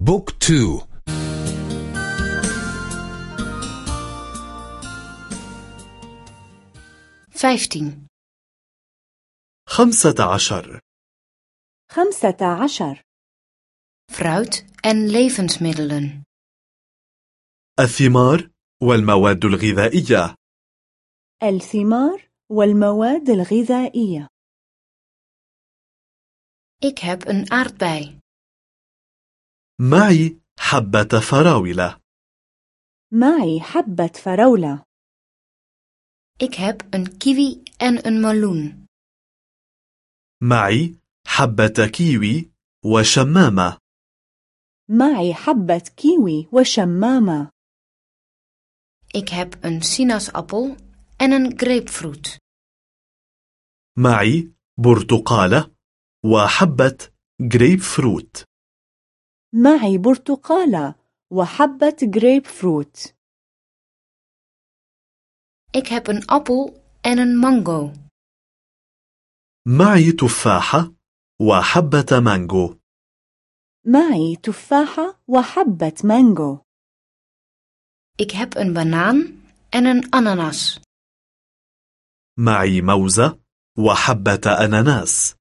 Book two. Vijftien خمسة عشر. خمسة عشر. fruit en levensmiddelen الثمار والمواد الغذائية. الثمار والمواد الغذائية. Ik heb een aardbei. معي حبة فراولة. معي حبة فراولة. Ik heb een kiwi en een meloen. معي حبة كيوي وشمامة. معي حبة كيوي وشمامة. Ik heb een sinaasappel en een grapefruit. معي برتقالة وحبة جريب فروت معي برتقالة وحبة جريب فروت Ik heb een appel en een mango. معي تفاحة وحبة مانجو معي تفاحة وحبة مانجو Ik heb een banaan en een ananas. معي موزة وحبة أناناس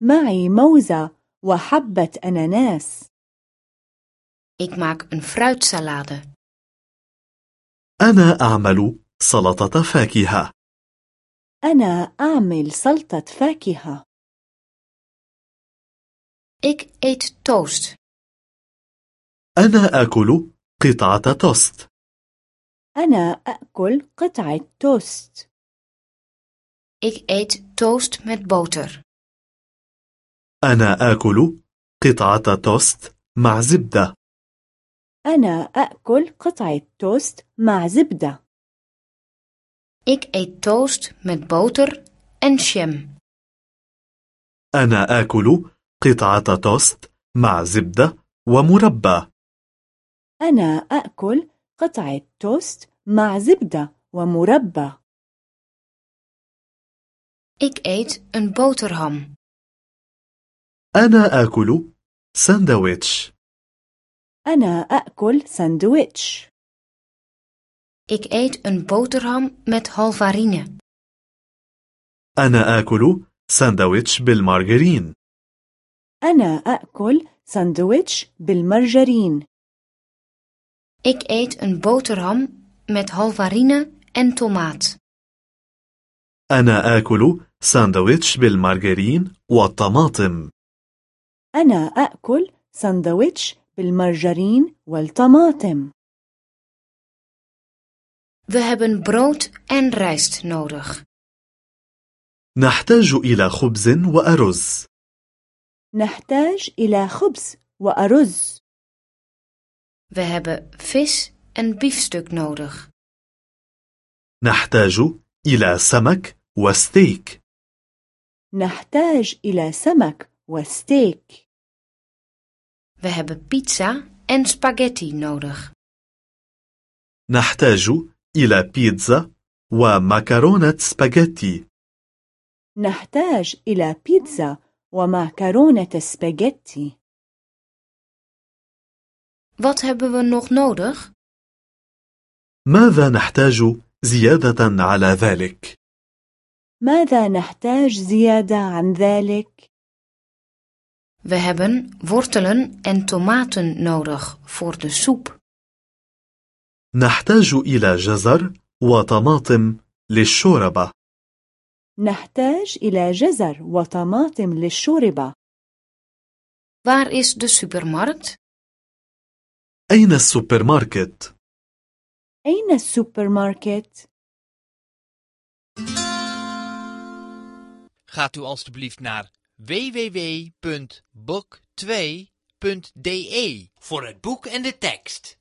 معي موزة وحبة أناناس Ik maak een fruitsalade. أنا أعمل سلطة فاكهة أنا أعمل سلطة فاكهة Ik eet toast. أنا آكل قطعة توست أنا أأكل قطعة توست Ik eet toast met boter. أنا آكل قطعة توست مع زبدة أنا أأكل قطعة توست مع زبدة Ik eet toast met boter en jam. أنا آكل قطعة توست مع زبدة ومربى أنا أأكل قطعة توست مع زبدة ومربى Ik eet een boterham. أنا آكل ساندويتش. أنا أأكل ساندويتش. Ik eet een boterham met halvarine. أنا آكل ساندويتش بالمارغرين. أنا أأكل ساندويتش بالمرجرين. Ik eet een boterham met halvarine en tomaat. أنا آكل ساندويتش بالمارغرين والطماطم. أنا أأكل ساندويتش بالمرجرين والطماطم. We hebben brood en rijst nodig. نحتاج إلى خبز وأرز. نحتاج إلى خبز وأرز. We hebben vis en biefstuk nodig. نحتاج إلى سمك وستيك. نحتاج إلى سمك وستيك. We hebben pizza en spaghetti nodig. نحتاج إلى بيتزا ومكرونة سباجيتي نحتاج إلى بيتزا ومعكرونة سباجيتي Wat hebben we nog nodig? ماذا نحتاج زيادة على ذلك؟ ماذا نحتاج زيادة عن ذلك؟ We hebben wortelen en tomaten nodig voor de soep. نحتاج إلى جزر وطماطم للشوربة نحتاج إلى جزر وطماطم للشوربة Waar is de supermarkt? أين السوبر ماركت؟ أين السوبر ماركت؟ Gaat u alstublieft naar www.book2.de voor het boek en de tekst.